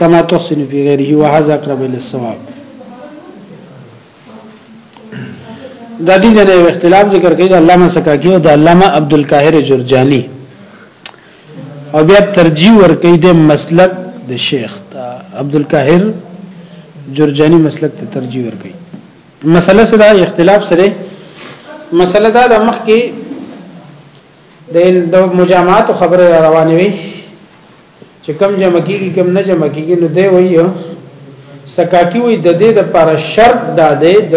كما تحسن في غيره وهذا اقرب الى الصواب دا دي جنه اختلاف ذکر کوي د علامه سکاکی او د علامه عبد القاهر جرجانی او بیا ترجیح ور کوي د مسلک د شیخ دا عبد القاهر جرجانی مسلک ته ترجیح ور کوي مسله سره اختلاف سره مسله دا د مخ کې د مجامعات خبره روانه وي چې کم جمع کیږي کم نه جمع کیږي نو دی وایي سکاکی وایي د دې لپاره شرط دا دی د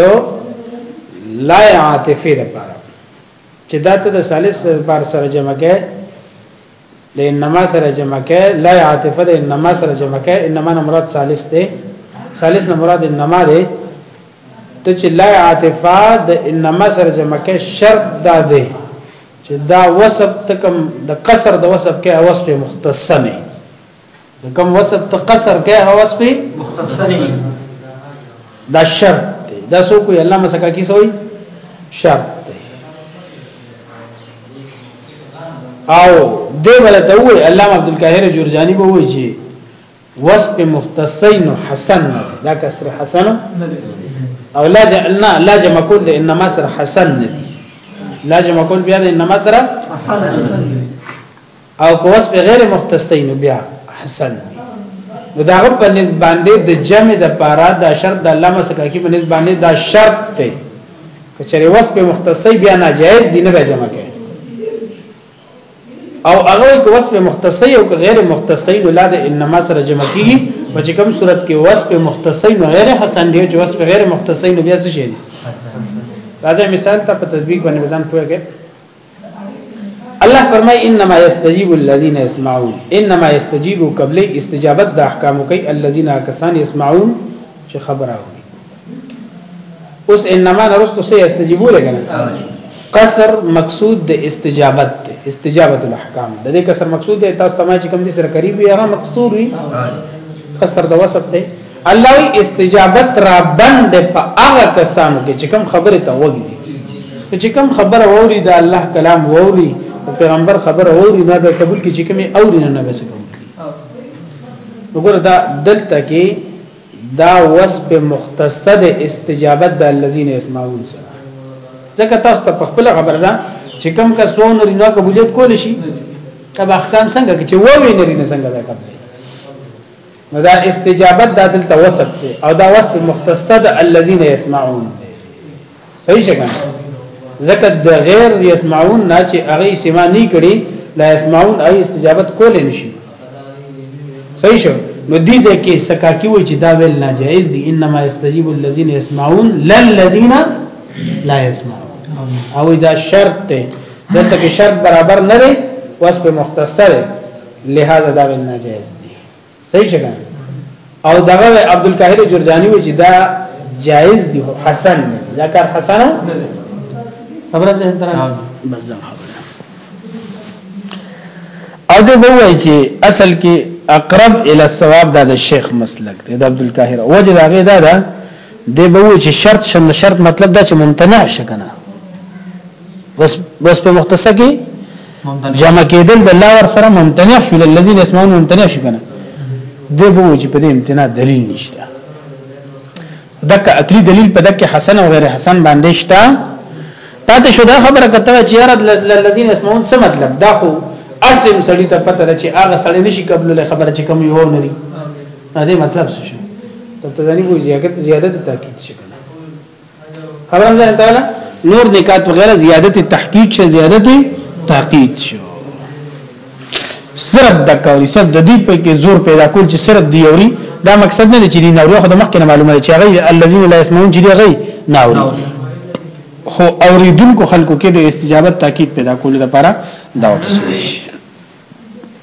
لا عاطفه لپاره چې دا ته د ثالث بار سره جمع کې د انما سره جمع کې لا عاطفه د انما سره جمع کې انما نه مراد ثالث دی ثالث نه مراد انما دی ته چې لا عاطفه د انما سره جمع کې شرط دا دی چې دا وصف تکم د قصر د وصف کې اوس په مختصنه د کوم وصف ته قصر کې اوس په مختصنه دا شرط دی دا سو کوی الله مسکا کی سوی شرط دی او دی ولته وی علامه عبدالقاهر جرجانی به وی چې وصف مختصين حسن نه دی دا کسر حسن نه دی او لا جعلنا لا جمع کول د انما سره حسن نه دی لا جمع کول بیا د انما سره حسن او کو وصف غیر مختصین بیا حسن دی نو دا غو په نسبت باندې د جمع د پارا د شرط د علامه سکاکی په نسبت باندې دا شرط دی کچره وصف مختصی بیا ناجایز دی نه به جمع کوي او هغه کې وصف مختصی او غیر مختصی نو لا د انما سره جمع کیږي په چې کوم صورت کې وصف مختصی نو غیر حسن دی چې وصف غیر مختصی نو بیا څه شي راځه مثال ته په تطبیق باندې ځان پوهه الله فرمای انما یستجیب الذین یسمعون انما یستجیب قبل استجابت د احکام کوي الذین کسان یسمعون چې خبره وي اوس انما نرستو سه استجیبو لګنه قصر مقصود د استجابت ده استجابت الاحکام د دې قصر مقصود ده تاسو تمه چې کوم دي سره قریب وي هغه مقصور وي قصر د وسط ده الله وی استجابت را بند په هغه کسانو کې چې کوم خبره ته وګړي چې کوم خبره ووري د الله کلام ووري پیغمبر خبره ووري نه به قبول کې چې کومه اوري نه نه وسه کوم وګوره دا دلته کې دا وصف مختص د استجابت د الذين يسمعون سره ځکه تاسو ته په خپل خبره ده چې کم کس وو نری نو قبولیت کول شي کب احکام څنګه کې چې وو وی نری نه څنګه ده قبول نو دا استجابت د دلته وصف دی او دا وصف مختص د الذين يسمعون صحیح څنګه زکه د غیر یسمعون نه چې هغه سما نه کړي لا یسمعون ای استجابت کول نشي صحیح شو نو دې ځکه سکاکی وای چې دا ویل ناجایز دي انما یستجیب الذین یسمعون للذین لا یسمعون او دا شرط ته دلته کې شرط برابر نه دی واس په مختصر لہذا دا ویل ناجایز صحیح شګه او دغه عبد القاهر جرجانی و چې دا جائز دی حسن نه دا کار حسن نه دی خبره ته تر بس دا خبره او دې وایي چې اصل کې اقرب ال الثواب دا د شیخ مسلک دی د عبد القاهر وجه دا غي دا ده دی به وایي چې شرط شند شرط مطلب دا چې ممتنع شکنه بس بس په مختصر کې جمع کېدل د الله ور سره ممتنع شول الذين يسمعون ممتنع شي کنه دی به چې په دې امتناع دلیل نشته دک عقلی دلیل په دک حسن او غیر حسن باندې شته پاتې شو دا خبره کته چې یار الذين يسمعون څه مطلب دا خو اسم سړی ته پته ده چې هغه سړی نشي قبل له خبره چې کوم یو نه لري دا مطلب څه شو ته ته ځاني وو زیادت زیادت تاکید شي خبر ده تعالی نور نکات وغیرہ زیادت تحقیق شه زیادت تحقیق شو صرف د کوري صرف د دې په کې زور پیدا کول چې صرف دی اوري دا مقصد نه چې دی نه اوري خو د مخکې معلومه چې هغه الذين لا يسمعون چې دی غي نه اوري خو اوریدونکو خلکو کې د استجابت تاکید پیدا کول لپاره دا وتسلی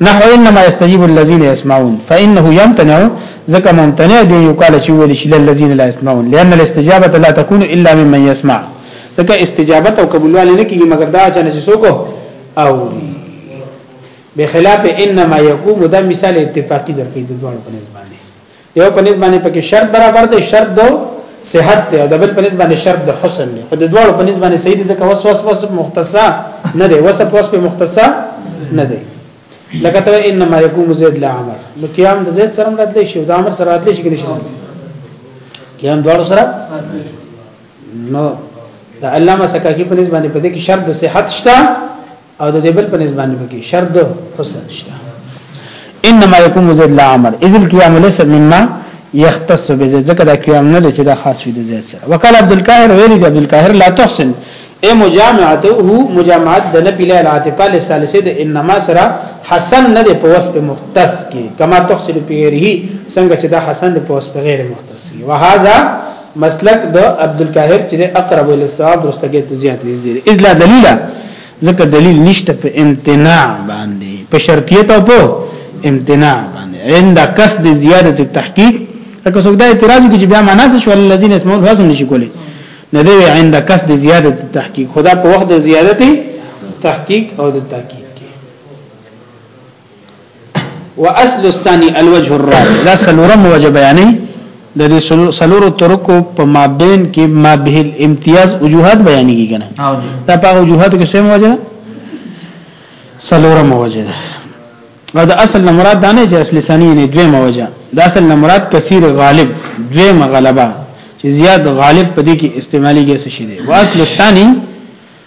نحو انما يستجيب الذين يسمعون فانه يمتنع ځکه ممتنع دی یو کال چې ویل شي للذین لا يسمعون لأن الاستجابه لا تكون الا ممن يسمع ځکه استجابت او قبولواله نه کیږي مګر دا چې نه څوک اوري بخلاف انما يقوم دا مثال اتفاقی درکې د دوه په نسبت یو په نسبت باندې پکې شرط برابر دی شرط دو صحت دی او د بل په نسبت باندې شرط د حسن دی په دواړو په نسبت باندې صحیح دي ځکه وسوس وسوس مختصا نه دی وسوس وسوس مختصا نه دی لکه ته انما يقوم زيد لا عمر نو قیام د زید سره راتلی شي د عمر سره راتلی شي کې نشي قیام دواړو سره نو د علامه سکاکی په نسبت باندې په دې کې شرط د صحت شته او د دې بل په نسبت باندې کې شرط د حسن شته انما يكون زيد لا عمر اذ القيام ليس مما يختص بزيد ځکه دا قيام نه دی چې دا خاص وي د زيد سره وقال عبد القاهر ویلي عبد القاهر لا تحسن اي مجامعته مجامعت د نبی له العاطفه لثالثه د انما سره حسن نه دی په وصف مختص کې کما تحسن پیره څنګه چې دا حسن په وصف غیر مختص وهذا مسلک د عبدالقاهر چې اقرب الى الصواب ورستګي ته زیات نږدې دی اذ لا دلیل ځکه دلیل نشته په امتناع باندې په شرطیت او په امتناع باندې عند قصد زیاده التحقیق لکه څنګه دا اعتراض کوي چې بیا معنا څه شو الذين اسمون فاسم نشي کولی نه دی عند قصد زیاده التحقیق خدا په وخت زیادت تحقیق او د تاکید واصل الثاني الوجه الرابع دا سلورم وجه بیانې د دې سلورو ترکو په مابین کې ما به الامتیاز وجوهات بیانېږي کنه دا په وجوهات کې سم وجه سلورم وجه ده او د اصل نه مراد دا نه چې اصل ثاني نه دویمه وجه د اصل نه مراد کثیر غالب دویمه غلبه چې زیات غالب په دې کې استعمالي کې څه شي دی واصل الثاني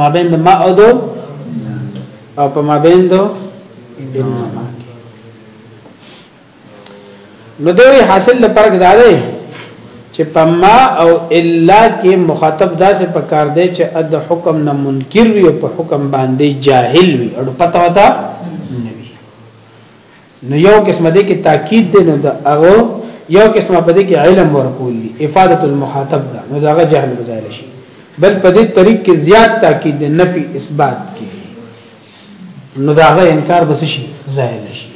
مابین د ما او دو او په مابین دو انما نو دوی حاصل لپاره دا دی چې په ما او الا کې مخاطب داسې پکار دی چې د حکم نه منکر وي او په حکم باندې جاهل وي او پته وتا نو یو قسمه دې کې تاکید دی نو دا هغه یو قسمه په دې کې علم ورکول دي افاده المخاطب دا نو دا جهل بزایل شي بل په دې طریق کې زیات تاکید دی نفي اثبات کې نو دا غي انکار بس شي زایل شي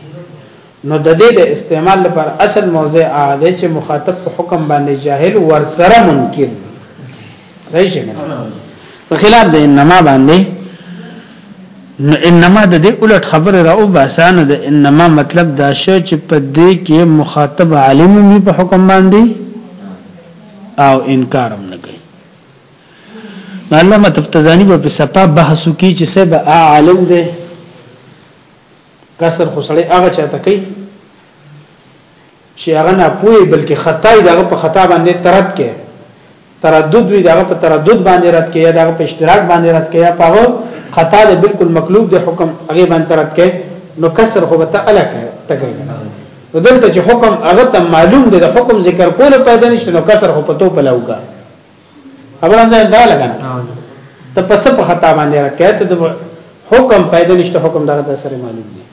نو د دې د استعمال لپاره اصل موضع عاده چې مخاطب په حکم باندې جاهل ورسره منکر صحیح شي په خلاف د انما باندې نو انما د دې الټ خبره را او باسانه د انما مطلب دا شی چې په دې کې مخاطب عالم وي په حکم باندې او انکار هم نه کوي علامه تفتزانی په صفه بحث کوي چې سبب عالم دی کسر خو سړی هغه چاته کوي چې هغه نه پوي بلکې خطای دغه په خطا باندې ترد کې تردد وی دغه په تردد باندې رد کې یا دغه په اشتراک باندې رد کې یا په هغه خطا د بالکل مقلوب د حکم هغه باندې ترد کې نو کسر خو به تعالی کې تګي نو دلته چې حکم هغه ته معلوم دی د حکم ذکر کول پیدا نشته نو کسر خو پتو پلاوګا خبره نه دا لګا ته پس په خطا باندې راکې ته د حکم پیدا نشته حکم دغه د سره معلوم دی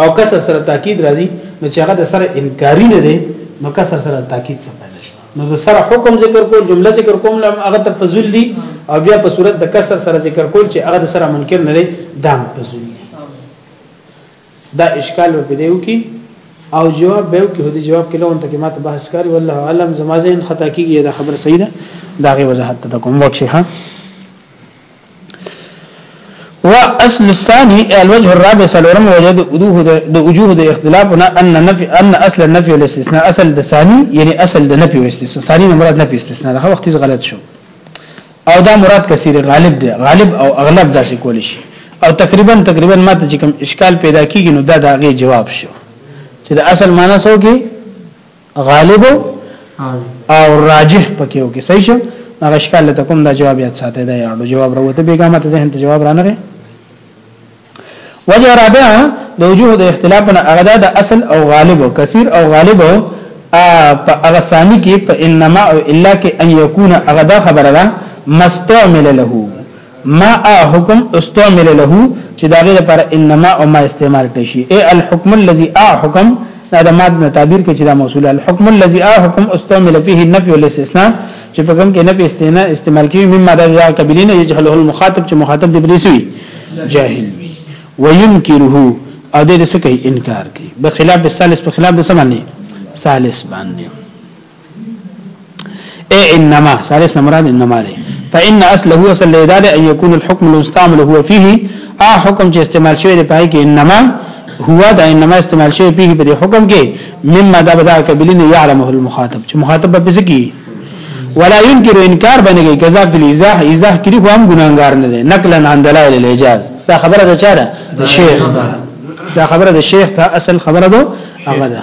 او کسر سره تاکید راځي نو چې هغه د سره انکاری نه دی نو کسر سره تاکید څه پیدا شي نو د سره حکم ذکر کول جمله ذکر کوم لم هغه ته فزول دي او بیا په صورت د کسر سره ذکر کول چې هغه د سره منکر نه دی دا فزول دي دا اشکال و بدیو کی او جواب به کې هدي جواب کې لون ته کې ماته بحث کاری والله علم زما زین خطا کیږي دا خبر صحیح ده دا غي وضاحت ته کوم وکشي ها واصل الثاني الوجه الرابع سلورم وجه د وجوه د وجوه د اختلافنا ان نفي ان اصل النفي والاستثناء اصل د ثاني یعنی اصل د نفي او استثناء ثاني نه مراد نفي استثناء دا وخت غلط شو او دا مراد کثیر غالب دی غالب او اغلب دا شي کول شي او تقریبا تقریبا ماته چې کوم اشکال پیدا کیږي نو دا داغه جواب شو چې د اصل معنی سو کې غالب او راجح پکې وکي صحیح شو هغه اشکال ته کوم دا جواب یاد ساتي دا یاړو جواب راوته بیګامه ته ذهن ته جواب رانغی وجه رابعه د وجوه د اختلاف نه هغه د اصل او غالب او کثیر او غالب او په هغه ثاني کې په انما او الا کې ان یکون هغه دا خبره ده مستعمل له ما حکم استعمل له چې دا غیر پر انما او ما استعمال کړي شي اي الحكم الذي ا حکم دا د ماد نه تعبیر کې چې دا موصول الحكم الذي ا حکم استعمل به النفي والاستثناء چې په کوم کې نفي استثناء استعمال کیږي مما دا ځای قبلینه یجهله المخاطب چې مخاطب دې بریسوي جاهل وي وينكره او دې څه کوي انکار کوي بخلاف الثالث په خلاف د سمانه ثالث باندې اي انما ثالث نه مراد انما دی فان اصله اصل لدار ان يكون الحكم المستعمل هو فيه ا حکم چې استعمال شوی دی پای کې انما هو دا انما استعمال شوی په دې حکم کې مما دا بدا کبلین يعلمه المخاطب چې مخاطب به څه کی ولا ينكر انکار باندې کوي کذا په ایزاح ایزاح کې هم ګناګار نه دی نقلا عن دلائل الاجاز دا خبره ده چاره شیخ دا خبره ده شیخ ته اصل خبره ده هغه ده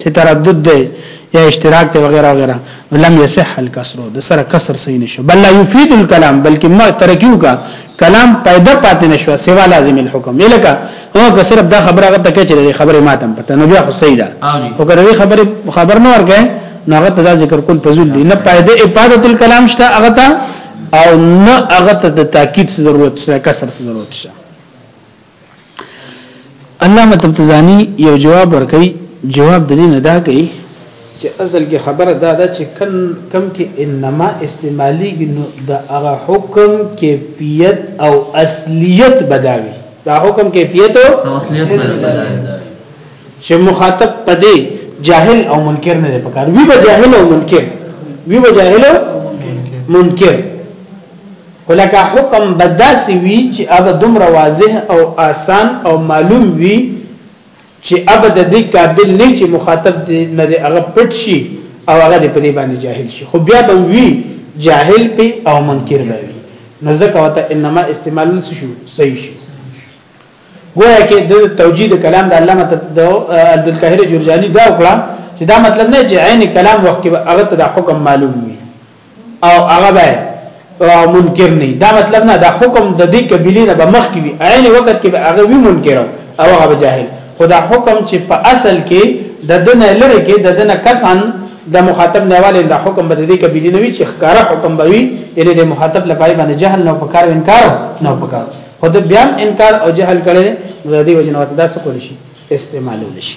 چې تردد دی یا اشتراک دی وغیرہ وغیرہ لم يصح الكسر د سره کسر صحیح نشو بل لا يفيد الكلام بلکې ما ترکیو کا کلام پیدا پاتې نشو سوا لازم الحكم الکه هو که صرف دا خبره غته کې چې د خبره ماتم پته نو بیا خو صحیح ده او که د خبره خبر نه ورګه نو هغه ته ذکر کول فضل دي نه پیدا افاده الكلام شته هغه ته او نه هغه ته د تاکید ضرورت شته کسر ضرورت شته علامه تبتزانی یو جواب ورکړي جواب د دې نه دا کوي چې اصل کې خبره دا ده چې کم کم کې انما استعمالي نو دا هغه حکم کیفیت او اصلیت بداوي دا حکم کیفیت او اصلیت بداوي چې مخاطب پدې جاهل او منکر نه پکار وی به جاهل او منکر وی به جاهل او منکر ولکه حکم بداسي وی چې اب دومره واضح او آسان او معلوم وی چې اب د دې قابل نه چې مخاطب دې نه دې هغه پټ شي او هغه دې په دې باندې جاهل شي خو بیا به وی جاهل په او منکر به وی نو ځکه وته انما استعمال شو صحیح شي گویا کې د توجید کلام د علامه عبد القاهر جرجانی دا وکړه چې دا مطلب نه چې عین کلام وخت کې هغه ته د حکم معلوم وي او هغه به منکر نه دا مطلب نه دا حکم د دې قبيله نه بمخ کی وي عین وخت کې به هغه وی منکر او هغه جاهل خدا حکم چې په اصل کې د دنه لره کې د دنه قطعا د مخاطب نیواله د حکم به د دې قبيله نه وي چې ښکارا حکم به وي یعنی د مخاطب لپاره باندې جهل نه پکار انکار نه پکار خود بیا انکار او جهل کړي د دې وجنه وته دا څه کول شي استعمالول شي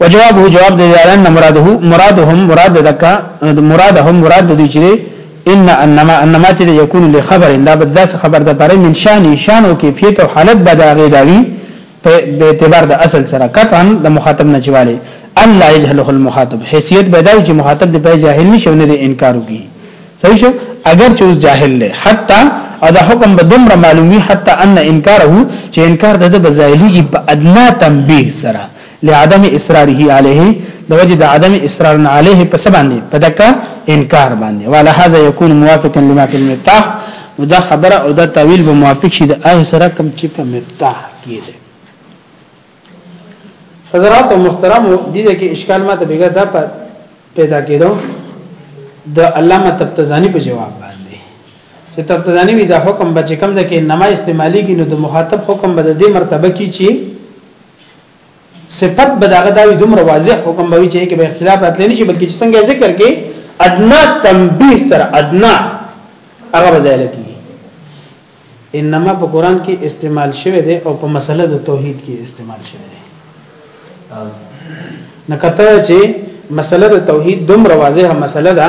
وجوابه جواب د دالان مراده مرادهم مراد دکا مرادهم مراد د چې ان انما انما چې یکون لخبر دا بداس خبر د پاره من شان شان او کیفیت او حالت بداغه داوی په اعتبار د اصل سره قطعا د مخاطب نه چواله الله يجهله المخاطب حیثیت بدای چې مخاطب د په جاهل نشو نه انکار وکي صحیح شو اگر چې جاهل له حتی او دا حکم به دومره معلومي حتی ان انکاره چې انکار د بزایلیږي په ادنا تنبیه سره لعدم اصراره عليه د وجې د عدم اصرار نه عليه په څه باندې په دکه انکار باندې وعلى هذا يكون موافقا لما في المفتاح نو دا خبره او دا تعویل به موافق شي د هغه سره کوم چې په مفتاح کې دی حضرات محترم دي کې اشکال ماته بیګه دا پیدا کېدو د علامه تبتزانی په جواب باندې چې تبتزانی وی دا حکم به چې کم ځکه نما استعمالي کې نو د مخاطب حکم به د دې مرتبه کې چې صفت به داغه دا دومره واضح حکم به وي چې کې به اختلاف راتلی نشي بلکې څنګه ذکر کې ادنا تنبیه سره ادنا هغه وځای لګي انما په قران کې استعمال شوی دی او په مسله د توحید کې استعمال شوی دی نکته چې مسله د توحید دومره واضحه مسله ده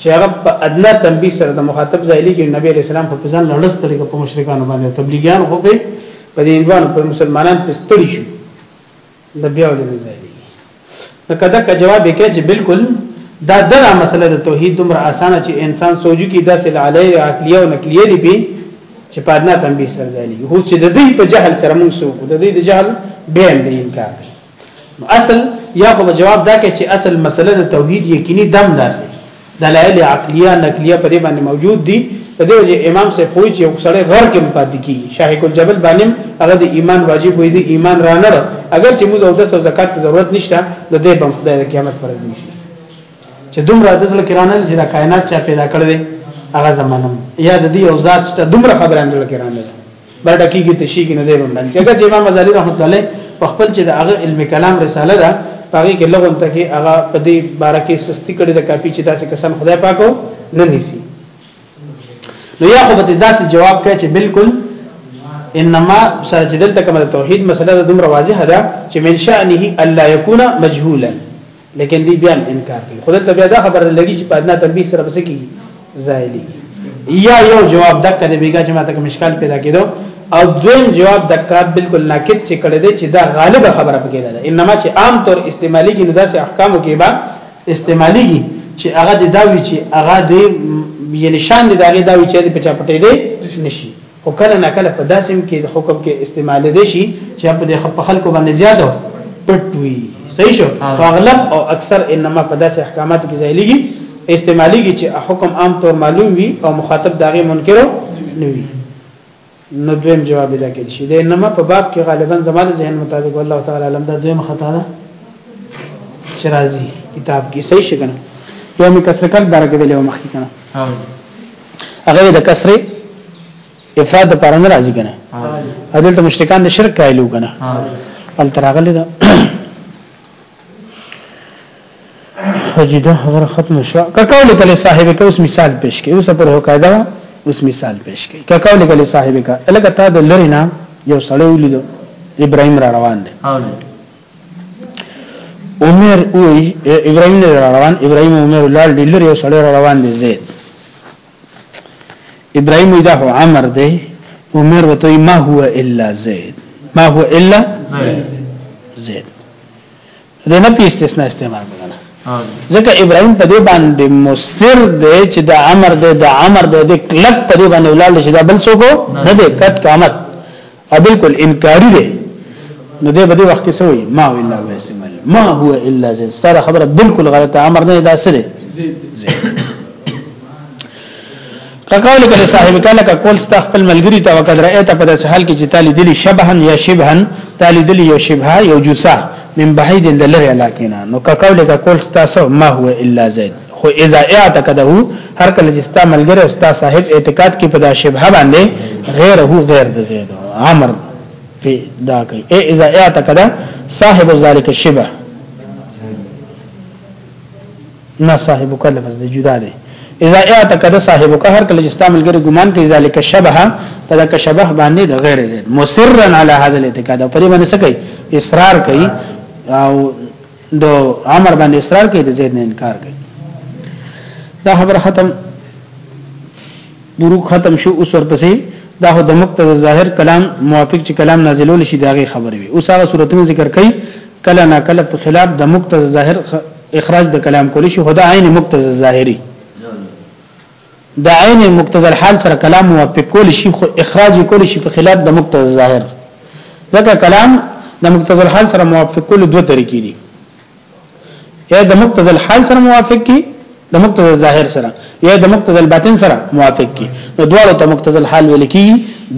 چې هغه په ادنا تنبیه سره د مخاطب ځایلی کې نبی علیہ السلام په ځان لړسترګه په مشرکانو باندې تبلیغیان خو به په دې هندوانو په مسلمانان په ستړي شو د بیا ولې نه ځای دی نو کدا کا جواب یې کوي چې بالکل دا دغه مسله د توحید دومره اسانه چې انسان سوجو کې داسې لعلی عقلیه او نقلیه دی به چې پادنا تنبیه سرځالي هو چې د دې په جهل سره موږ سو د دې د جهل بیان دی انکار نو اصل یا خو جواب دا کې چې اصل مسله د توحید یقیني دم داسې دلایل عقلیه نقلیه په دې باندې موجود دي په دې وجه امام سه پوي چې یو سړی غر کې پاتې کی شاهي کول جبل باندې هغه د ایمان واجب وي د ایمان را نه اگر چې موږ او د زکات ته ضرورت نشته د دې بم خدای د قیامت پر ورځ نشي چې دومره د ځل کرانه چې د کائنات چا پیدا کړل هغه زمانم یا د دې او ذات ته دومره خبره اندل کرانه دا ټکی کې تشی کې نه دی باندې څنګه چې امام غزالی رحمت الله علیه په خپل چې د هغه علم کلام رساله ده هغه کې لغون ته کې هغه په دې باره کې سستی کړي د کافی چې داسې کسان خدای پاکو نه نیسی نو یا خو به داسې جواب کوي چې بالکل انما سره چې دلته کومه توحید مسله د دومره واضحه ده چې من شأنه الا يكون مجهولا لیکن دی بیا انکار کوي خدای ته بیا دا خبره لګي چې په ادنا تنبیه سره بس کیږي زایلی یا یو جواب دک کړي بیګا چې ماته کوم مشکل پیدا کېدو او دویم جواب دک بالکل ناقد چې کړي دي چې دا غالبه خبره پکې ده انما چې عام طور استعمالي کې نو داسې احکامو کې به استعمالي کې چې هغه د داوی چې هغه د یعنی شان د داغه داوی چې په چا پټې دي نشي خو کله نه کله په داسې هم کې د حکم کې استعمال دي شي چې په دې خپ خلکو باندې زیاته پټ وي صحیح شو اغلب او اکثر انما په داسې احکاماتو کې ځایلېږي استعماليږي چې حکم عام طور معلوم وي او مخاطب داغه منکر نه وي نو دویم جواب دا کې شي د انما په باب کې غالبا زماده ذهن مطابق الله تعالی علم دا دویم خطا ده شرازي کتاب کې صحیح شګنه دویم کسرکل بارګدل او مخکې کنه هغه د کسر افراد د پاره نه راځي کنه عدالت مشرکان د شرک کایلو کنه ال ترغله ده حجیده خبر ختم شو ککول کله صاحب کا اوس مثال پیش کړي اوس پر هوکاده اوس مثال پیش کړي ککول کله صاحب کا الګ تا د لری نه یو سړی ولیدو ابراهيم را روان دي عمر وی ابراهيم نه روان ابراهيم عمر لال دی لري او سړی روان دی زید ابراهيم دا هو عمر دی عمر وته ما هو الا زید ما هو الا زید زید دا نه پیسته استعمال وکړه ځکه ابراهيم په دې باندې مصر دی چې دا امر دی دا امر دی د کلک په دې باندې ولال شي دا بل څوک نه دی کټ قامت او بالکل انکاری دی نو دې بده وخت کې سوې ما الا واسم ما هو الا زين ستاره خبره بالکل غلطه امر نه دا سره کقول کله صاحب کله کقول ستا خپل ملګری ته وقدر ایت په داس حال کې چې تالی دلی شبهن یا شبهن تالی دلی یو شبهه یو جوسه من بعید لری علاقینا نو کقول کقول ستا سو ما هو الا زید خو اذا اعتقده هر کله چې ستا ملګری او ستا صاحب اعتقاد کې په دا شبهه باندې غیره غیر د زید امر په دا کوي ای اذا اعتقده صاحب ذلك الشبه نه صاحب کله بس د جدا دی اذا اعتقد صاحب که هر کله چې ستا ملګری ګمان کوي ذلک شبه فذاك شبه باندې د غیر زید مصرا علی هذا الاعتقاد په دې باندې څه کوي اصرار کوي او د عمر باندې اصرار کوي د زید نه انکار کوي دا خبر ختم ګورو ختم شو اوس ورپسې دا هو د مقتضى ظاهر کلام موافق چې کلام نازلول شي داغه خبر وي اوس هغه صورتونه ذکر کړي کله نا کله په خلاف د مقتضى ظاهر اخراج د کلام کول شي خدا عین مقتضى ظاهري د عین مقتضى الحال سره کلام موافق کول شي خو اخراج کول شي په خلاف د مقتضى ظاهر ځکه کلام د مقتضى الحال سره موافق کول دوه طریقې دي یا د مقتضى الحال سره موافق کی د مقتضى الظاهر سره یا د مقتضى الباطن سره موافق کی نو دواړو ته مقتضى الحال ویل کی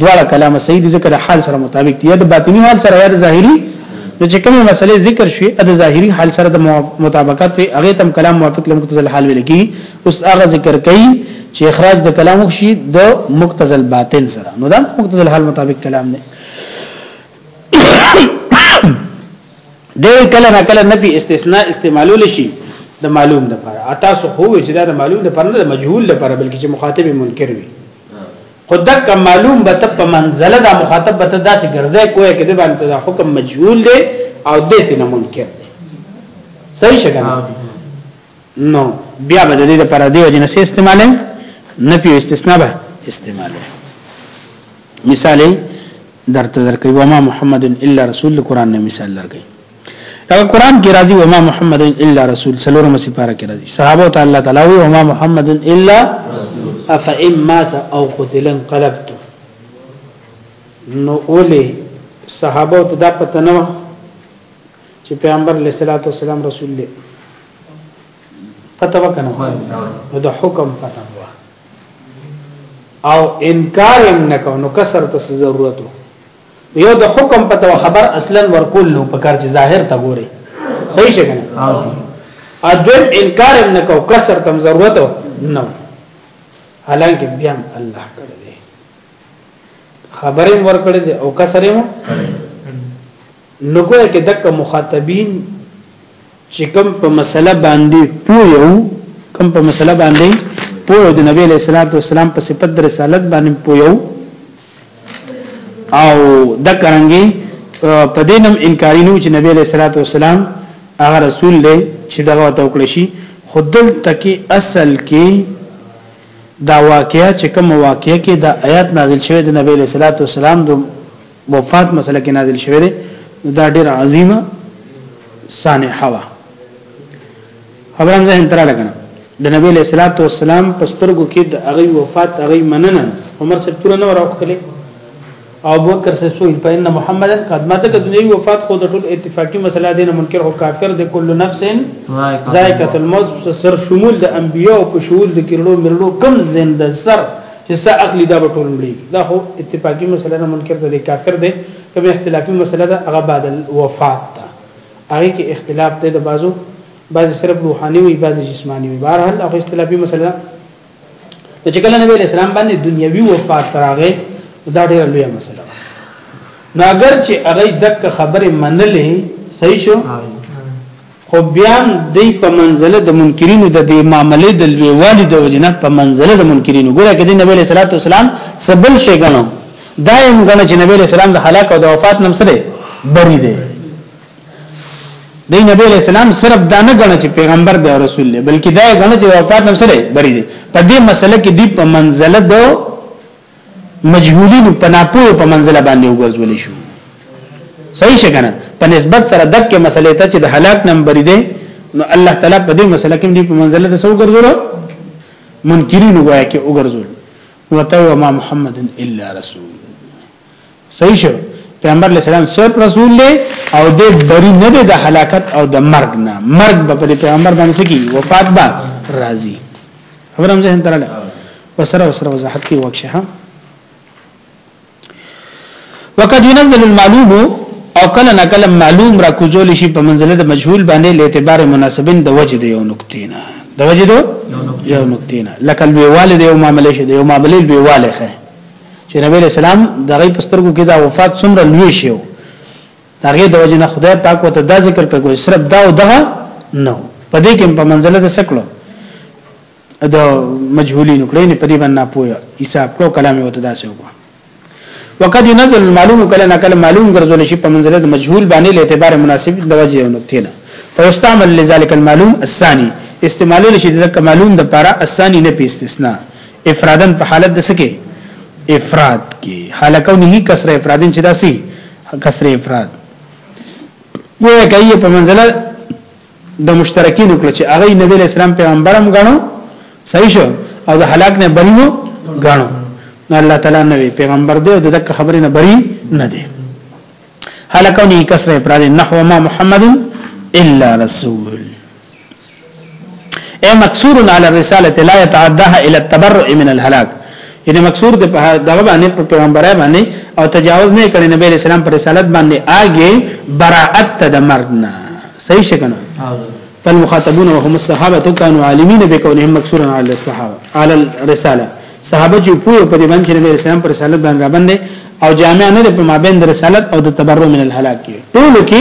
دواړه کلام صحیح دي ځکه د حال سره مطابق دي یا د باطنی حال سره یا د ظاهری نو چې کومه مسله ذکر شي د ظاهری حال سره د مطابقت وي هغه تم کلام موافق لمقتضى الحال ویل کی اوس هغه ذکر کوي چې اخراج د کلام وکشي د مقتزل باطن سره نو دا مقتزل حال مطابق کلام دی د کله نه کله نفي استثناء استعمالول شي د معلوم د پر اتا سو هو چې دا د معلوم د پر نه د مجهول د پر بلکې چې مخاطب منکر وي خدک کم معلوم به ته په منزله دا مخاطب به ته داسې ګرځي کوی کې د باندې دا حکم مجهول دی او دې ته منکر دی صحیح شګه نو بیا به د دې لپاره دی وجه نه استعمالې نفي او استثناء به استعمالې مثال درته درکې و ما محمد الا رسول قرآن نه مثال درکې دا قرآن کې راځي و ما محمد الا رسول سلورم سپاره کې راځي صحابه تعالی تعالی و ما محمد الا افئم مات او قتل انقلبت نو اولی صحابه ته دا پته نه چې پیغمبر علیه الصلاۃ والسلام رسول دی پته وکنه نو د حکم پته وا او انکار هم نکو نو کسر ته ضرورت وو یو د حکم پته خبر اصلا ورکول نو په کار چې ظاهر ته ګوري صحیح شګنه اذن انکار هم نکو کسر تم ضرورت وو نو حالانکه بیا الله کړی خبرې ور کړې او کسرې مو نو ګویا کې دک مخاطبین چې کوم په مسله باندې پویو کوم په مسله باندې پویو د نبی له صلوات و سلام په صفت د رسالت باندې پویو او د کرانګي په دینم انکاری نو چې نبی له صلوات و سلام هغه رسول دی چې دغه توکل شي خودل تکي اصل کې دا واقعیا چې کوم واقعیا کې دا آیات نازل شوه د نبی له صلوات و سلام د وفات مسله کې نازل شوی دی دا ډیر عظیمه سانحه وا خبرم زه انترا لګنه د نبی له صلوات و سلام په سترګو کې د هغه وفات هغه مننه عمر صاحب تور نه وراوخلې او ابو بکر صاحب سوې په ان محمد قد مات کړه د نبی وفات خو د ټول اتفاقی مسله دینه منکر او کافر د کل نفس ذائقه الموت سر شمول د انبیو او په شمول د کړو مرلو کم زنده سر چې سا اخلي دا ټول مړي دا خو اتفاقی مسله نه منکر ده کافر ده کوم اختلافي مسله ده هغه بعد الوفات ده هغه کې اختلاف ده د بازو بعضی صرف روحاني وي بعضی جسماني وي بهرحال هغه اختلافي مسله ده چې کله نبی اسلام باندې دنیوي وفات راغې دا ډېره لویه مسله ده نو اگر چې هغه دک خبره منلې صحیح شو خو بیا هم دی په منزله د منکرینو د دې معاملې د لویوالي د وجنه په منزله د منکرینو ګوره کې د نبی له صلوات والسلام سبل شي غنو دا هم غنو چې نبی له سلام د هلاک او د وفات نم سره بری دی د نبی له سلام صرف دا نه غنو چې پیغمبر دی او رسول دی بلکې دا غنو چې وفات نم سره بری دی په دې مسله کې دی په منزله د مجهولینو په ناپوهو په منزله باندې وګرځول شو صحیح شګنه په نسبت سره دک مسلې ته چې د هلاک نمبر دی نو الله تعالی په دې مسله کې دی په منزله د سو ګرځول منکرین وایي کې وګرځول وتو ما محمد الا رسول صحیح شو پیغمبر علیہ السلام صرف رسول دی او د بری نه دی د هلاکت او د مرګ نه مرګ به په پیغمبر باندې سکی وفات به راضی خبرم ذهن تراله وسره وسره وضاحت کی وکشه ها وقد ينزل المعلوم او کله نه کله معلوم را کوزول شي په منزله د مجهول باندې له اعتبار مناسبین د وجه د یو نقطې نه د وجه د یو نقطې نه لکه لویواله د یو معاملې شي د یو معاملې لویواله ښه چې نبی علیہ السلام دغه پسترګو کې دا وفات څومره لوی شو داغه د وجنه خدای پاک وته دا ذکر کوي صرف دا او دغه نو په دې کې په منزله د سکلو د مجهولین کړي نه په دې باندې پوهه حساب کړو کلام وته دا څه وکړه وقد ينزل المعلوم کله نه کله معلوم ګرځول شي په منزله د مجهول باندې له اعتبار مناسب د وجه یو نقطه نه فیستعمل لذلك المعلوم الثاني استعمالول شي د معلوم د لپاره الثاني نه په استثناء افرادن په حالت د سکه افراد کې حاله کونه کسر افرادن چې داسي کسر افراد ګویا کوي په منزله د مشترکین کړ چې هغه نبی اسلام پیغمبرم غنو صحیح شو او د هلاک نه بریو غنو نو الله تعالی نبی پیغمبر دی او دغه خبرې نه بری نه دی هلاکونی کسر افراد نحو ما محمد الا رسول اي مكسور على الرساله لا يتعداها الى التبرع من الهلاك یعنی مکسور د دغه باندې په پیغمبرای باندې او تجاوز نه کړي نبی رسول الله پر رسالت باندې آګه براءت ته د مرد نه صحیح شکنه فالمخاطبون وهم الصحابه كانوا عالمين بكونهم مكسورا على الصحابه على الرساله صحابه چې پوه په دې باندې نبی رسول الله پر رسالت باندې باندې او جامع نه په مابین د رسالت او د تبرع من الهلاک کې ټول کې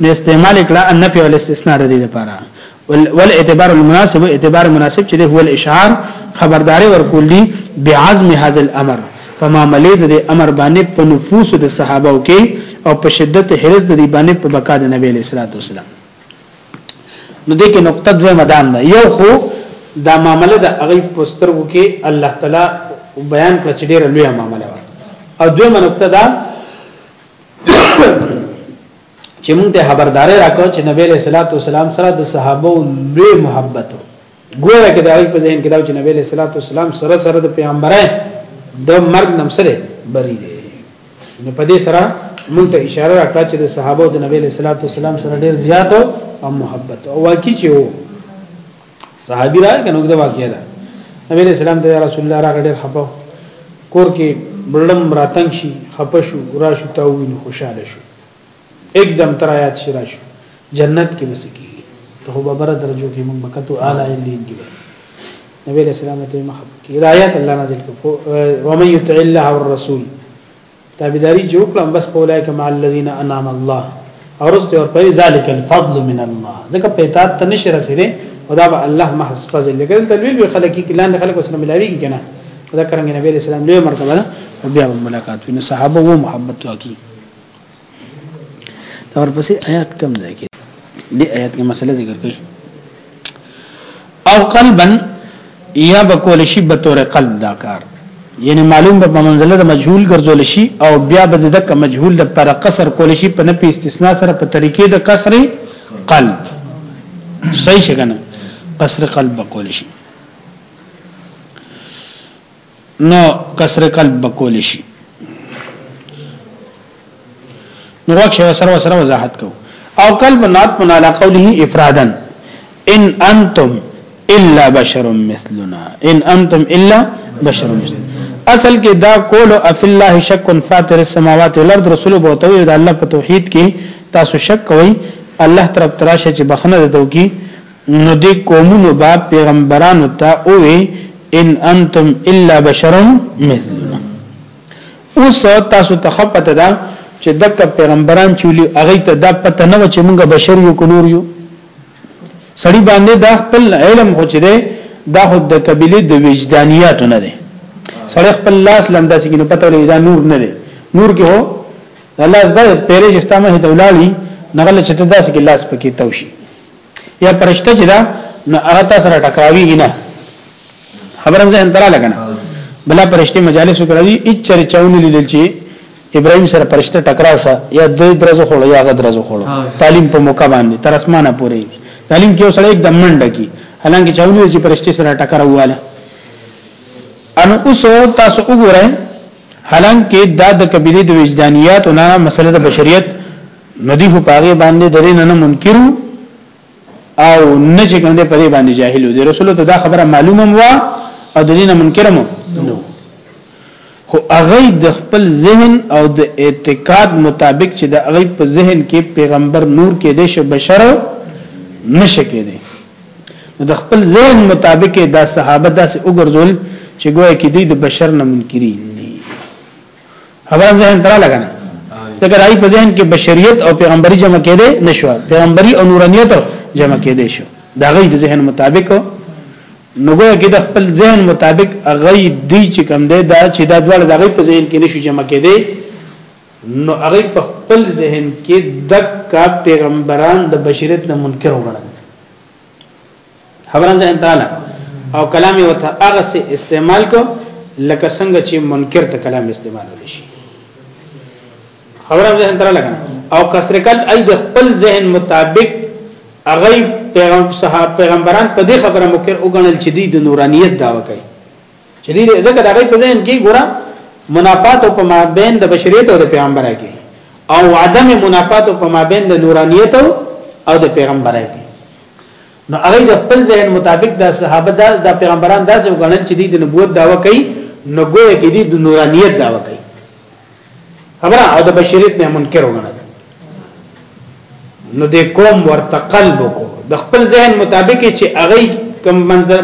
نه استعمال کړه ان نفي ول استثناء د دې لپاره ول اعتبار المناسب اعتبار مناسب چې هو الاشعار خبرداري ورکول دي بعزم هذا الامر فما ملید د امر باندې په نفوس د صحابه کې او په شدت حرس د دې باندې په بقا د نبی له صلوات والسلام نو دې کې نقطه دوه مدام ده یو خو دا معاملې د هغه پوسترو کې الله تعالی بیان کړ چې ډېر لوی معاملې او دوه نقطه ده چې مونږ ته خبرداري راکړه چې نبی له صلوات و سلام سره د صحابه لوی محبت ګوره کې د هغه په ذهن کې دا چې نبی له صلوات و سلام سره سره د پیغمبره د مرګ نم سره بری دی نو په دې سره مونږ ته اشاره راکړه چې د صحابه د نبی له صلوات و سلام سره ډیر زیات او محبت او واقعي چې وو صحابي راغی کنه دا واقعیا ده نبی علیہ السلام ته رسول الله راغی ډېر خپه کور کې بلړم راتنګ شي خپه شو ګرا شو تا ویني خوشاله شو एकदम تر آیات شرا شو جنت کې بس کیږي ته به بره درجو کې موږ مکتو اعلی الین کې نبی علیہ السلام ته مخ کې آیات الله نازل کړو ومن یطع الله والرسول تابعداري چې وکړم بس په اولایک مع الذین انعم الله اورسته ور په ذالک الفضل من الله ځکه په اطاعت ته نشي رسیدي او دا به الله محض فضل دی ګل دلیل وی خلک کې لاندې خلک سره ملاوي کې کنه دا کرنګ نبی رسول الله لوی مرتبه بیا ملاقات ویني صحابه وو محبت واکي دا ورپسې آیات کم ځای کې دې آیات کې مسله ذکر کړي او قلبا یا بکول شي به تور قلب دا کار یعنی معلوم به په منزله د مجهول ګرځول شي او بیا به د دک مجهول د پر قصر کول شي په نفي استثناء سره په طریقې د قصر قلب صحیح څنګه قصر قلب بکول شي نو کسر قلب بکول شي نو وکه سره سره وضاحت کو او قلب نات من علی قوله افرادا ان انتم الا بشر مثلنا ان انتم الا بشر مثلنا اصل کې دا کول او فی الله شک فاطر السماوات والارض رسول بو تو دا الله په توحید کې تاسو شک کوئ الله طرف تراشه چې بخنه د دوکي نو دې قومونو به پیغمبرانو ته اوې ان انتم الا بشر مثلنا اوس تاسو ته خپته ده چې دغه پیغمبران چې ولي هغه ته دا پته نه و چې موږ بشر یو کلور یو سړی باندې دا خپل علم خو چې ده دا خو د قبيله د وجدانيات نه ده سړی خپل لاس لنده سي نه پته لري دا نور نه ده نور کې هو الله زده پیرې چې استامه هدولالي نغله چې ته داسې کې لاس پکې توشي یا پرشته چې دا نو هغه تاسو سره ټکراویږي نه خبرم ځه انترا لګنه بلا پرشته مجالس وکړي اچ چر چاون لیدل چې ابراهيم سره پرشته ټکراو شه یا د درزو خړو یا غ درزو خړو تعلیم په موقع باندې تر اسمانه پوري تعلیم کې سره یک دمنډ کی حالانکه چاونی چې پرشته سره ټکر واله ان اوس تاسو وګورئ حالانکه دا د قبيله د وجدانيات نه مسله د بشريت ندی هو پاغه باندې درې نه منکرو او نه چې ګنده پرې باندې جاهل دي رسول ته دا خبره معلومه وا او د دین منکرم نو خو هغه د خپل ذهن او د اعتقاد مطابق چې د هغه په ذهن کې پیغمبر نور کې د بشر نشکې دي نو د خپل ذهن مطابق دا صحابه داسې وګرځول چې ګویا کې دوی د بشر نه منکرین دي خبره ځین تر لګنه دا راي په ذهن کې بشریت او پیغمبري جمع کېده نشو پیغمبري او نورانیت جمع کېده شو دا غي د ذهن مطابق نو ګویا کې د خپل ذهن مطابق غي دی چې کم دی دا چې دا ډول د غي په ذهن کې نشو جمع کېده نو هغوی په خپل ذهن کې دکا پیغمبران د بشریت نه منکر وګڼل خبران ځان تعالی او کلام یې وته هغه سه استعمال کو لکه څنګه چې منکر ته کلام استعمال شي خبران ځان تعالی لګا او کسرکل ای د خپل ذهن مطابق هغه پیغمبر صحابه پیغمبران په دې خبره منکر وګڼل چې دوی د نورانیت داوا کوي چې دې ځکه دا غي په ذهن کې ګوره منافات په مابین د بشریت او د پیغمبرای کې او عدم منافات په مابین د نورانیت او د پیغمبرای کې نو هغه د خپل ذهن مطابق د صحابه د دا پیغمبران داسې وګڼل چې د نبوت داوا کوي نو ګویا کې د نورانیت داوا کوي خبره او د بشریت نه منکر وګڼل نو د قوم ورته قلب کو د خپل ذهن مطابق چې هغه کوم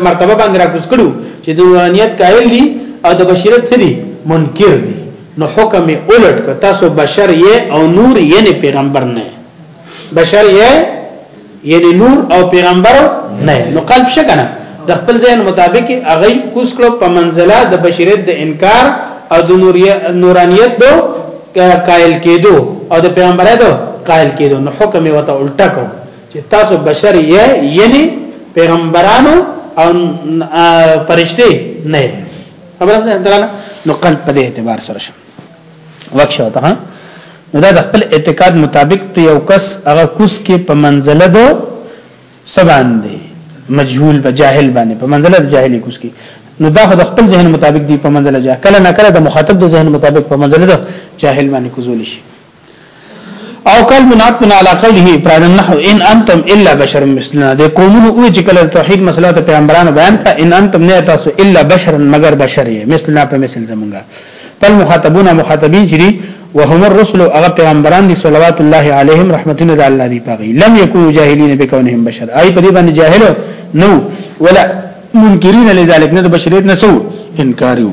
مرتبه باندې راکوس کړو چې د نورانیت قائل دي او د بشریت سری منکر دي نو حکم اولټ ک تاسو بشر یې او نور یې نه پیغمبر نه بشر یې یعنی نور او پیغمبر نه نو قلب شکنه د خپل ځین مطابق هغه کوس کړو په منزله د بشریت د انکار او د نورانیت دو قائل کېدو او د پیغمبره دو قائل کېدو نو حکم یې وته الټا کو چې تاسو بشر یې یعنی پیغمبرانو او فرشتي نه خبره ده نو قلب په دې اعتبار سره شو وښه وته ها دا د خپل اعتقاد مطابق ته یو کس هغه کوس کې په منزله دو سبان دی مجهول به جاهل باندې په منزله د جاهل کوس کې نو دا خو د خپل ذهن مطابق دی په منزله جاهل کله نه کله د مخاطب د ذهن مطابق په منزله د جاهل باندې کوزول شي او کل منات من علی قوله پران نحو ان انتم الا بشر مثلنا د قومونو او چې کله توحید مسله ته پیغمبرانو بیان کړه ان انتم نه تاسو الا بشر مگر بشر یې مثلنا په مثل زمونږه بل مخاطبون مخاطبین چې وهم الرسل هغه پیغمبران دي صلوات الله علیهم رحمتونه د الله دی پاغي لم یکونوا جاهلین بکونهم بشر آی په دې باندې جاهل نو ولا منکرین لذلک نه د بشریت نسو انکاریو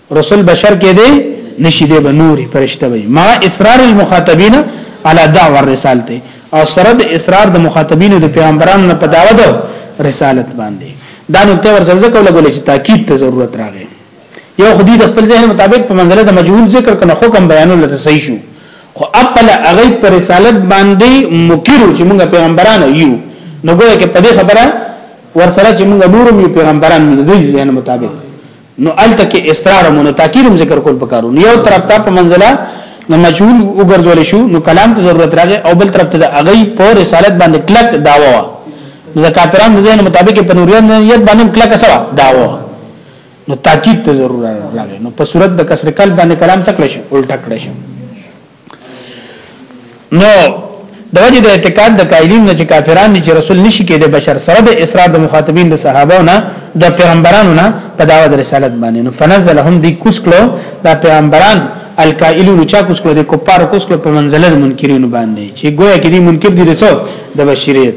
رسول بشر کې دی نشي دی به نوري فرشته وي ما اصرار المخاطبین علی دعوه الرسالته او سره د اصرار د مخاطبینو د پیغمبرانو نه په دعوه ده رسالت باندې دا نو ته ورسره ځکه لګول چې تاکید ته ضرورت راغی یو خدای د خپل ذهن مطابق په منزله د مجهول ذکر کنه حکم بیانول ته صحیح شو خو خپل هغه پر رسالت باندې مکرو چې موږ پیغمبران یو نو ګویا کې په دې خبره ورسره چې موږ نورم یو پیغمبران موږ د ذهن مطابق نو الته کې استرار او منتاکیر هم ذکر کول پکارو نو یو طرف ته په منزله نو مجهول وګرځول شو نو کلام ته ضرورت راغی او بل طرف ته د اغي په رسالت باندې کلک داوا وا نو د کافرانو د ذهن مطابق په نوریان یت باندې کلک سوا داوا نو تاکید ته ضرورت راغی نو په صورت د کسر کلب باندې کلام څکل شو الټا کړی شو نو د وجه د اعتقاد د قائلین نه چې کافران دي چې رسول نشي کېده بشر سره د اسرار د مخاطبین د صحابه نه د پیغمبرانو نه په داوا د رسالت باندې نو فنزلهم دی کوس کړو دا پیغمبران الکائلون چا کوس کړو د کفار کوس کړو په منزله منکرین باندې چې گویا کې دي منکر دي رسو د بشریت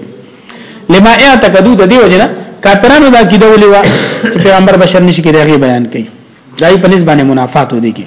لما اعتقدوا د دې وجنه کافرانو دا کیده ولې وا چې پیغمبر بشر نشي کېدای بیان کوي دای په نسبت باندې منافات ودی کې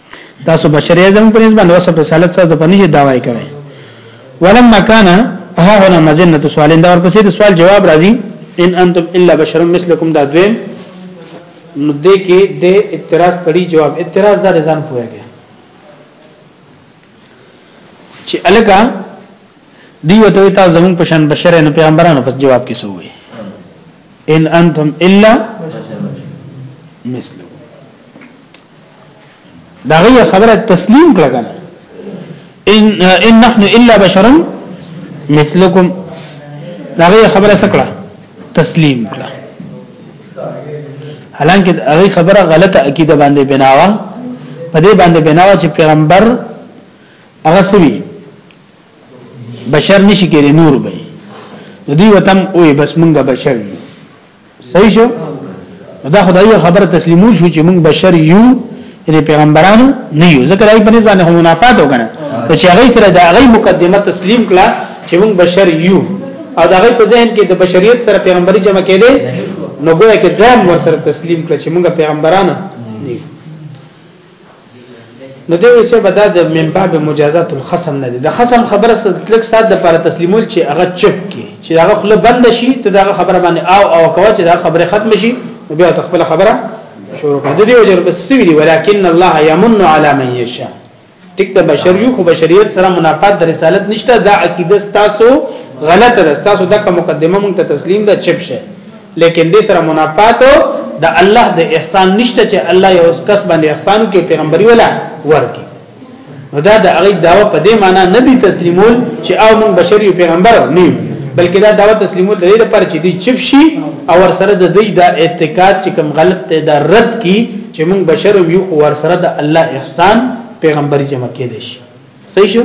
تاسو بشری اعظم په نسبت نو وسب رسالت سره په نشي داوای کوي ولما كان ها هنا مزنه سوال دا ورپسې د سوال جواب راځي ان انتم الا بشر مثلكم دا دویم نو دې کې د اعتراض کړي جواب اعتراض دا ځان پوهیږي چې الګا دی وته تا زمون په شان بشر نه پیغمبرانو پس جواب کې سوې ان انتم الا مثلكم دا غي خبره تسلیم کړه کنه ان ان نحن الا بشر مثلكم دا غي خبره سکړه تسلیم کړه حالانکه هغه خبره غلطه عقیده باندې بناوه په دې باندې بناوه چې پیغمبر هغه سوي بشر نشي کېږي نور به دوی وتم او بس مونږه بشر صحیح شو دا خدای خبره تسلیمول شو چې موږ بشر یو یعنی پیغمبرانو نه یو ځکه دای په نسبت نه منافات وکنه چې هغه سره دا هغه مقدمه تسلیم کړه چې موږ بشر یو او دا هغه په ذهن کې د بشریت سره پیغمبري جمع کېده نو ګویا کې دام ور سره تسلیم کړ چې موږ پیغمبرانو نه نو دی وسه به دا د منباب مجازات الخصم نه دی د خصم خبره لک سات د پر تسلیمول چې هغه چپ کی چې هغه خله بند شي ته دا خبره باندې او او کوي چې دا خبره ختم شي بیا تخپل خبره شروع کړه د دې وجه بس سوي دي ولکن الله يمن على من يشاء ټیک د بشر یو خو بشریت سره منافات د رسالت نشته دا عقیده تاسو غلطه ده تاسو دغه مقدمه مونږ ته تسلیم ده چپ شه لیکن دې سره منافات د الله د احسان نشته چې الله یو کس باندې احسان کې پیغمبري ولا ورکی نو دا د هغه داوا په دې معنی نه دي تسلیمول چې او موږ بشري پیغمبر نه یو بلکې دا داوا تسلیمول د دې لپاره چې دی چپ شي او ور سره د دې د اعتقاد چې کوم غلط ته دا رد کی چې موږ بشر یو ور سره د الله احسان پیغمبري جمع کې دي شي صحیح شو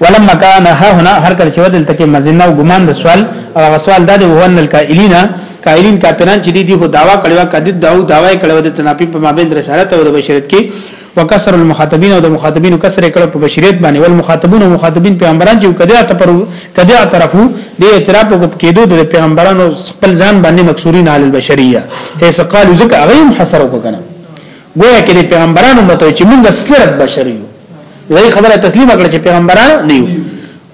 ولما كان ها هنا هر کله چې ودل تکي مزنه او ګمان د سوال او هغه سوال د هو ان القائلین قائلین کافران چې دي هو داوا کړو کدي داو داوا کړو د تناپی په مابین رسالت او د بشریت کې وکسر المخاطبین او د مخاطبین کسر کړو په بشریت باندې ول مخاطبون او مخاطبین پیغمبران چې کدي اعتراف کدي اعترافو د اعتراف په کېدو د پیغمبرانو خپل ځان باندې مکسورین علی البشریه هیڅ قالو ځکه هغه هم حسر وکړه ګویا کې د پیغمبرانو مته چې موږ صرف بشر یو دغه خبره تسلیم کړه چې پیغمبران نه یو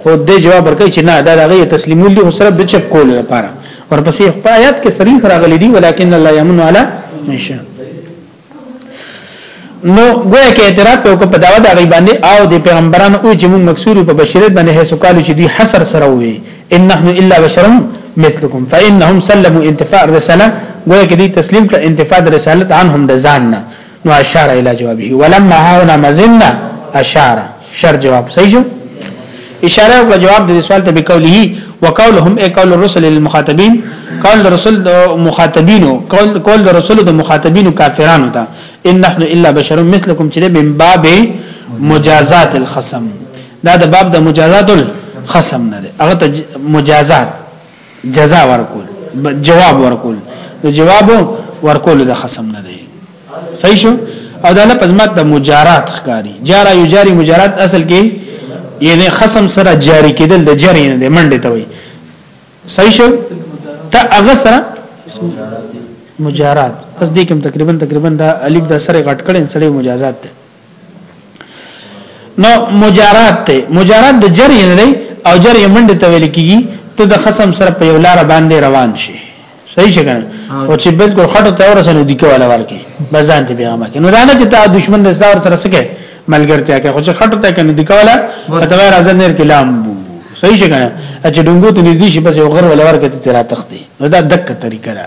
خو دې جواب ورکړي چې نه دا دغه تسلیمول دي صرف د چپ کولو لپاره ورپسې په آیات کې صریح راغلي دي ولیکن الله یمن علی نشه نو ګویا کې اعتراف په کو په داوا د غیبانه او د پیغمبرانو او چې موږ مکسور په بشریت باندې هیڅ کالو چې دی حسر سره وي ان نحن الا بشر مثلكم فانهم سلموا انتفاء الرساله گویا کې دې تسلیم کړ انتفاء الرسالت عنهم د ځان نه نو اشار الى جوابه ولما هاونا مزنا اشار شر جواب صحیح شو اشاره او جواب د سوال ته بقوله وقولهم اي قول الرسل للمخاطبين قول الرسل مخاطبين قول قول الرسل د مخاطبين کافرانو ته ان نحن الا بشر مثلكم چې من باب مجازات الخصم دا د باب د مجازات الخصم نه دی هغه ته مجازات جزاء ورکول جواب ورکول د جواب ورکول د خصم نه دی صحیح شو او دا لپس مات د مجارات ښکاری جارا یجاری مجارات اصل کې یعنی خصم سره جاری کېدل د جری نه دی منډه ته وي صحیح شو ته هغه سره مجارات پس دې کوم تقریبا تقریبا دا الف د سره غټ کړي سره مجازات ده نو مجارات ته مجارات د جر یې نه او جر یې منډه ته ویل کیږي ته د خصم سره په یو لار باندې روان شي صحیح څنګه او چې بالکل خټه ته ورسنه دی کوله ورکی بزان ته بیا ما کې نو دا نه چې ته دشمن د زار سره سکه ملګرتیا کې خو چې خټه ته کنه دی کوله ته غیر ازل نیر کلام صحیح څنګه چې ډنګو ته نږدې شي بس یو غر ولور کې ته را تختی نو دا دک طریقه ده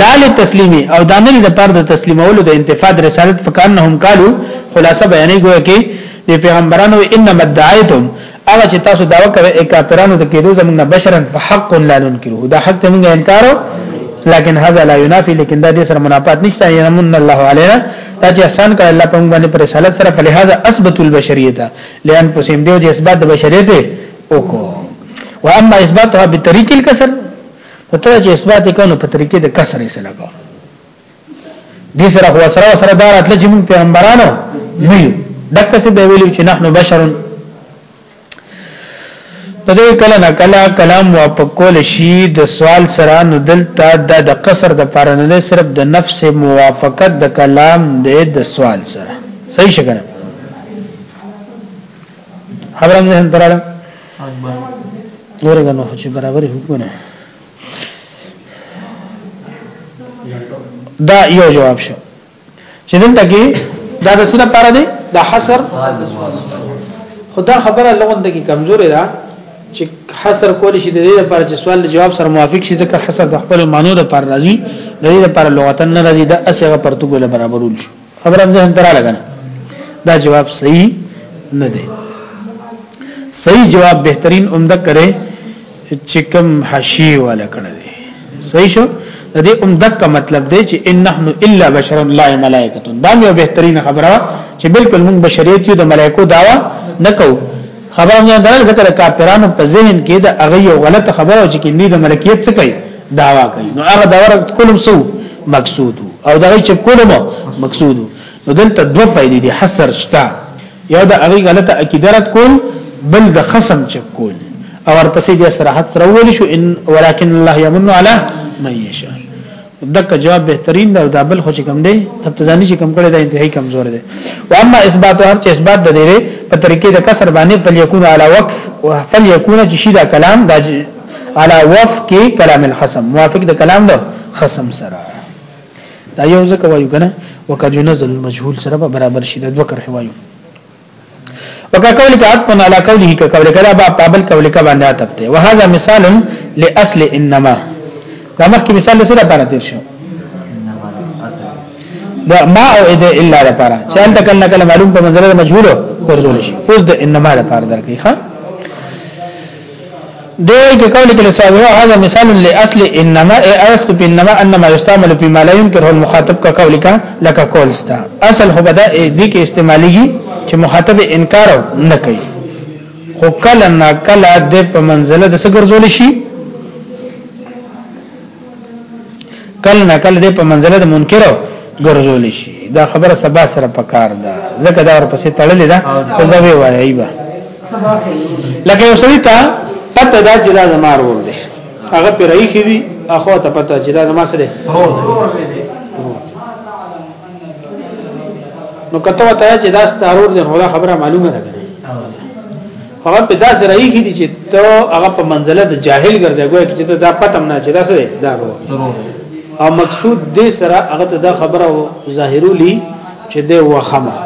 لال تسلیم او دانل د پر د تسلیمولو د انتفاع د رسالت فکانهم قالو خلاصه بیانې ګویا کې د پیغمبرانو انما دعایتم هغه چې تاسو دا وکړه کافرانو د کېدو زمونږ بشرن په حق لا ننکرو دا حق ته موږ انکارو لكن هذا لا ينافي لكن دا دې سره منافات نشته يمن الله علينا دا چې احسان کړ الله په موږ باندې پر رسالت سره په لحاظ اثبت البشريته لئن پسیم دیو چې اثبات د بشریت وکړو واما اثباتها بطريق الكسر نو ته چې اثبات وکړو نو په طریقې د کسر یې سره کو دې سره خو سره سره دار اتل چې موږ پیغمبرانو نه یو دغه څه به ویلو چې نحنو بشرون نو دې کله نه کله کلام واپکول شي د سوال سره نو دلته د قصر د پاره نه صرف د نفس موافقت د کلام دې د سوال سره صحیح شګنه خبرم نه هم دراله اکبر ډیر غنو خو چې برابرې حکمونه دا یو جواب شو چې دلته کې دا د سره پاره دی دا حصر خدا خبره لغون دغه کمزوري ده چې حصر کول شي د دې لپاره چې سوال جواب سره موافق شي ځکه حصر د خپل معنی لپاره راځي د دې لپاره لغتن نه راځي د اسغه پرتګول برابرول شي خبره هم ځان تراله کنه دا جواب صحیح نه دی صحیح جواب بهترین عمده کړي چې کوم حشی والا کړي دی صحیح شو د دې عمده کا مطلب دی چې ان نحن الا بشر لا ملائکه دا یو بهترین خبره چې بالکل موږ بشریت یو د ملائکو داوا نه کوو خبره نه درل ذکر کافرانو په ذهن کې د اغه یو غلط خبره چې کې نه د ملکیت څخه داوا کوي نو هغه داوا کولم سو مقصود او دا چې کولم مقصود نو دلته دوه فائدې دي حصر شتا یو دا هغه غلطه عقیده رد کول بل د خصم چک کول او ورپسې بیا صراحت سره ویل شو ان ولکن الله یمن علی من یشاء دغه جواب بهترین دی او دا بل خو چې کم دی تبتزانی چې کم کړی دا انتهایی کمزور دی و اما اثبات هر چې اثبات د دی په طریقې د کسر باندې فلیکون علی وقف فلیکون چې شی دا کلام دا على وفق كلام الخصم موافق د کلام د خصم سره دا یو ځکه وایو کنه وکا جنز المجهول سره برابر شي د دوه کرخ وایو وکا قول کا حق على قوله کا قول کلا با قابل قول کا باندې تبته وهذا مثال لاصل انما دا مخکې مثال سره پر تیر شو دا ما او اذا الا لپاره چې انت کله کله معلوم په منزله مجهول ورزول شي اوس د انما لپاره درکې ښا دوی کې قول کې لساوي هذا مثال لاصل انما اصل بانما انما يستعمل فيما لا ينكره المخاطب کا قول کا لکه قول ستا اصل هو بدا دې کې استعماليږي چې مخاطب انکار نه کوي خو کله نه کله د په منزله د سګرزول شي کل نه کل دې په منزله د منکر ګرځول شي دا خبره سبا سره پکار ده ځکه دا ورپسې تړلې ده خو زه وی وایي با لکه یو سړی ته پته دا چې دا زمار ور دي هغه پر ای کې دي اخو ته پته چې دا زما سره نو کته وته چې دا ستارور دي خو دا خبره معلومه ده هغه په داسې راي کې دي چې ته هغه په منزله د جاهل ګرځي ګویا چې دا پته نه چې دا څه دی دا ضرور او مقصود دې سره هغه ته دا خبره ظاهرولي چې د وخمه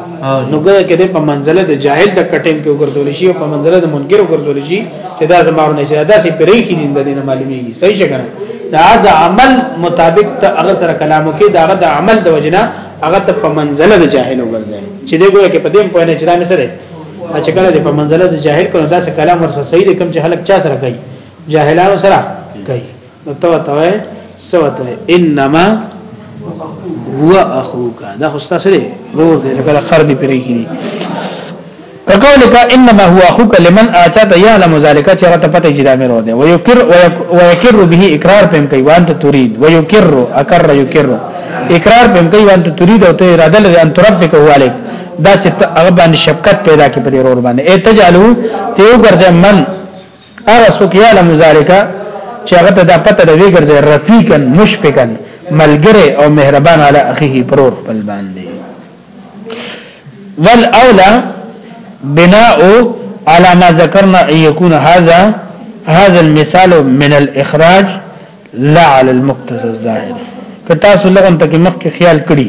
نو ګویا کې په منزله د جاهل د کټیم کې وګرځول شي او په منزله د منکر وګرځول شي چې دا زمارو نه چې دا سي پرې کې دین د دین معلومیږي صحیح څنګه دا د عمل مطابق ته هغه سره کلامو کې دا د عمل د وجنه هغه ته په منزله د جاهل وګرځي چې دغه کې په دې په نه چې دا نه سره چې کله د په منزله د جاهل کړه دا څه کلام ورسره صحیح دی کوم چې خلک چا سره کوي جاهلانو سره کوي نو ته وتاوي سوته انما هو اخوك دا خو ستاسو دی ورور دی لکه خر دی پرې کیږي فقولك انما هو اخوك لمن اتاك يعلم ذلك چې راته پته چې دا مې ورو دی ويقر ويقر به اقرار پم کوي وانت تريد ويقر اقر يقر اقرار پم کوي وانت تريد او ته اراده لري ان ترفقه عليك دا چې هغه باندې شفقت پیدا کې په دې رور باندې اي تجعلو ته یو ګرځي من هغه سو کې علم ذالک چې هغه ته دا پته د وی ګرځي رفیقن مشفقن ملګری او مهربان علی اخیه پرور خپل باندې والاولى بناء على ما ذكرنا ان يكون هذا هذا المثال من الاخراج لا على المقتضى الظاهر که تاسو لغون ته مخکې خیال کړی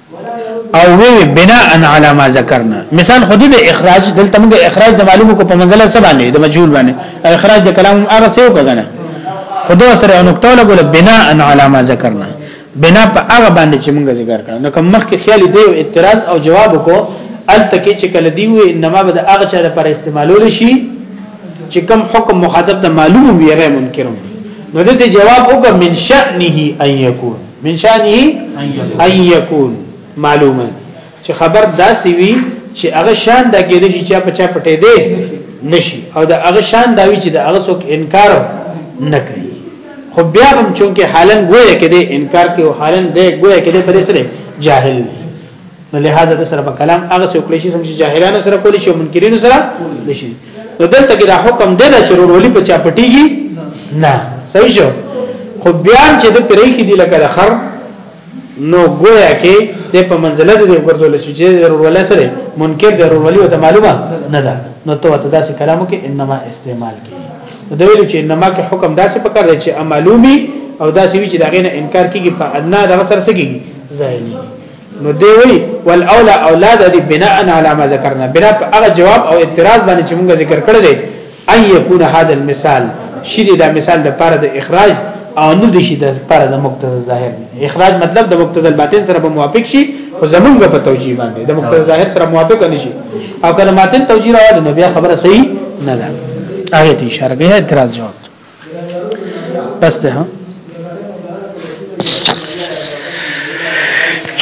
او وی بناء علی ما ذکرنا مثال خود د اخراج دلته موږ اخراج د معلومو کو په منزله سره باندې د مجهول باندې اخراج د کلام هغه څه وکړنه خود سره یو نقطه لګول بناء علی ما ذکرنا بنا په هغه باندې چې موږ ذکر کړو نو کوم مخکې خیال دی اعتراض او جواب کو ال تکي چې کله دی وي انما بد هغه چا لپاره استعمالول شي چې کوم حکم مخاطب د معلوم وي غیر منکرم نو دې جواب وکړه من شأنه ان يكون من شانه ان يكون معلوما چې خبر داسې وي چې هغه شان دا کېږي چې چا په چا پټې دی نشي او دا هغه شان دا وي چې دا هغه څوک انکار نه کوي خو بیا هم چونکه حالن ګویا کې دی انکار کوي او حالن دی ګویا کې دی پر سره جاهل نو لہذا د سره په کلام هغه څه وکړي چې څنګه جاهلانو سره کولی شي منکرینو سره کولی شي نو دلته کې دا حکم دی دا چې ورولي په چا پټيږي نه صحیح شو خو بیا چې د پرېخي دی لکه د خر نو گویا کې د په منزله د ګرځول شي چې ورول سره منکر د ورولي او ته معلومه نه ده نو ته ته داسې کلامو کې انما استعمال کې د ویلو چې انما کې حکم داسې پکړ دی چې معلومي او داسې وی چې داغه نه انکار کیږي په ادنا د غسر سګي زایلی نو دی وی والاولى اولاد دي بناء على ما ذکرنا بنا په هغه جواب او اعتراض باندې چې موږ ذکر کړل دي ان يكون هذا المثال شری دا مثال د پاره د اخراج او نه دي شي د پاره د مقتضى ظاهر اخراج مطلب د مقتضى الباطن سره موافق شي خو زمونږ په توجیه باندې د مقتضى ظاهر سره موافق نه شي او کله ماتن توجیه راوړي نو بیا خبره صحیح نه ده هغه ته اشاره به اعتراض جواب بس ده